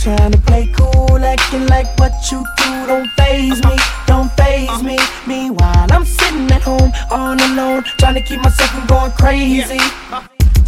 Trying to play cool, acting like what you do don't phase me, don't phase me. Meanwhile, I'm sitting at home all alone, trying to keep myself from going crazy.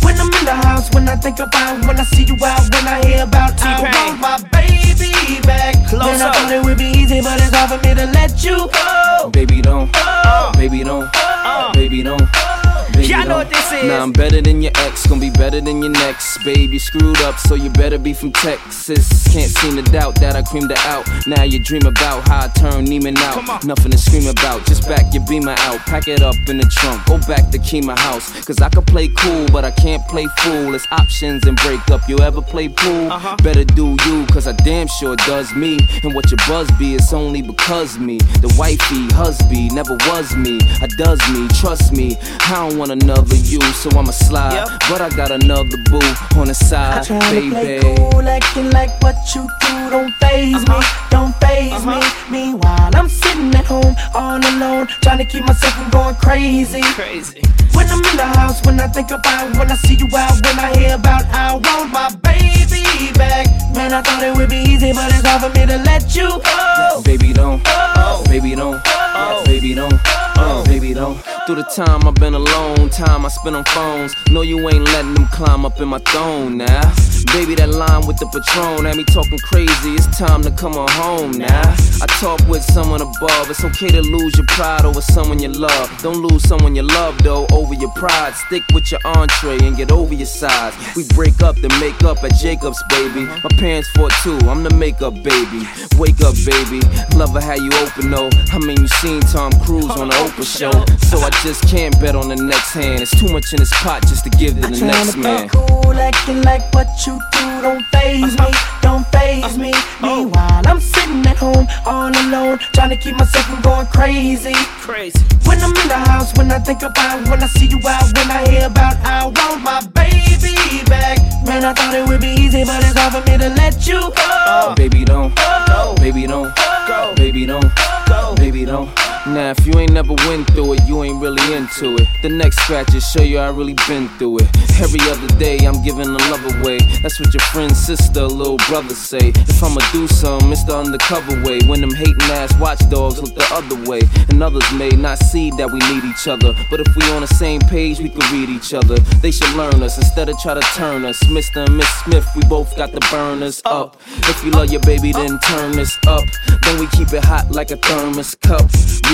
When I'm in the house, when I think about, when I see you out, when I hear about you, I want my baby back. Close Man, I up. thought it would be easy, but it's hard for me to let you go. Baby don't, oh. baby don't, oh. baby don't. Baby Y'all know what this is. Nah, I'm better than your ex, gonna be better than your next. Babe, you screwed up, so you better be from Texas. Can't seem to doubt that I creamed her out. Now you dream about how I turned Neiman out. Nothing to scream about, just back your beamer out. Pack it up in the trunk, go back to Kima house. Cause I can play cool, but I can't play fool. It's options and break up. You ever play pool? Uh-huh. Better do you, cause I damn sure does me. And what your buzz be, it's only because me. The wifey, husby, never was me. I does me, trust me. I don't want another you, so I'ma slide. Yep. But I got another boo on the side, I Trying to play cool, acting like what you do don't faze me, uh-huh. don't faze uh-huh. me. Meanwhile, I'm sitting at home all alone, trying to keep myself from going crazy. Crazy. When I'm in the house, when I think about, when I see you out, when I hear about, I want my baby back. Man, I thought it would be easy, but it's hard for me to let you go. Baby don't, oh. baby don't, oh. baby don't, oh. baby don't. Through the time I've been alone, time I spent on phones. No, you ain't letting them climb up in my throne now. Baby, that line with the patron had me talking crazy. It's time to come on home now. I talk with someone above. It's okay to lose your pride over someone you love. Don't lose someone you love though over your pride. Stick with your entree and get over your size. We break up, then make up at Jacob's, baby. Uh-huh. My parents fought too. I'm the makeup baby. Wake up, baby. Love how you open though. I mean, you seen Tom Cruise on the oh, Oprah show, so I just can't bet on the next hand. It's too much in this pot just to give to the Trying next to play man. cool, acting like what you do don't faze me, don't faze me. Meanwhile, I'm sitting at home all alone, trying to keep myself from going crazy. Crazy. When I'm in the house, when I think about, when I see you out, when I hear about, I want my baby back. Man, I thought it would be easy, but it's hard for me to let you go. Oh, baby don't, go. baby don't, go. baby don't, go. baby don't. Now if you ain't never went through it, you ain't really into it. The next scratch scratches show you I really been through it. Every other day I'm giving the love away. That's what your friend, sister, little brother say. If I'ma do something, it's the undercover way. When them hating ass watchdogs look the other way, and others may not see that we need each other. But if we on the same page, we can read each other. They should learn us instead of try to turn us. Mr. and Miss Smith, we both got the burners up. If you love your baby, then turn this up. Then we keep it hot like a thermos cup.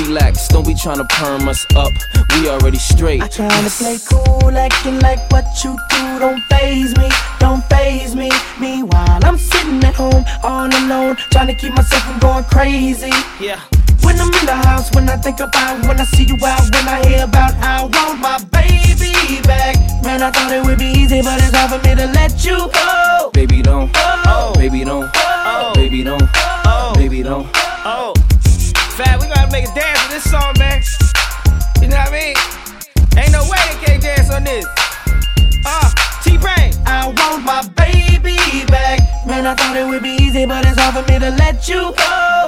Relax, don't be trying to perm us up. We already straight. I trying to play cool, acting like what you do don't faze me, don't faze me. Meanwhile, I'm sitting at home all alone, trying to keep myself from going crazy. Yeah. When I'm in the house, when I think about, when I see you out, when I hear about, I want my baby back. Man, I thought it would be easy, but it's hard for me to let you go. Baby don't, oh. baby don't, I thought it would be easy, but it's hard for me to let you go.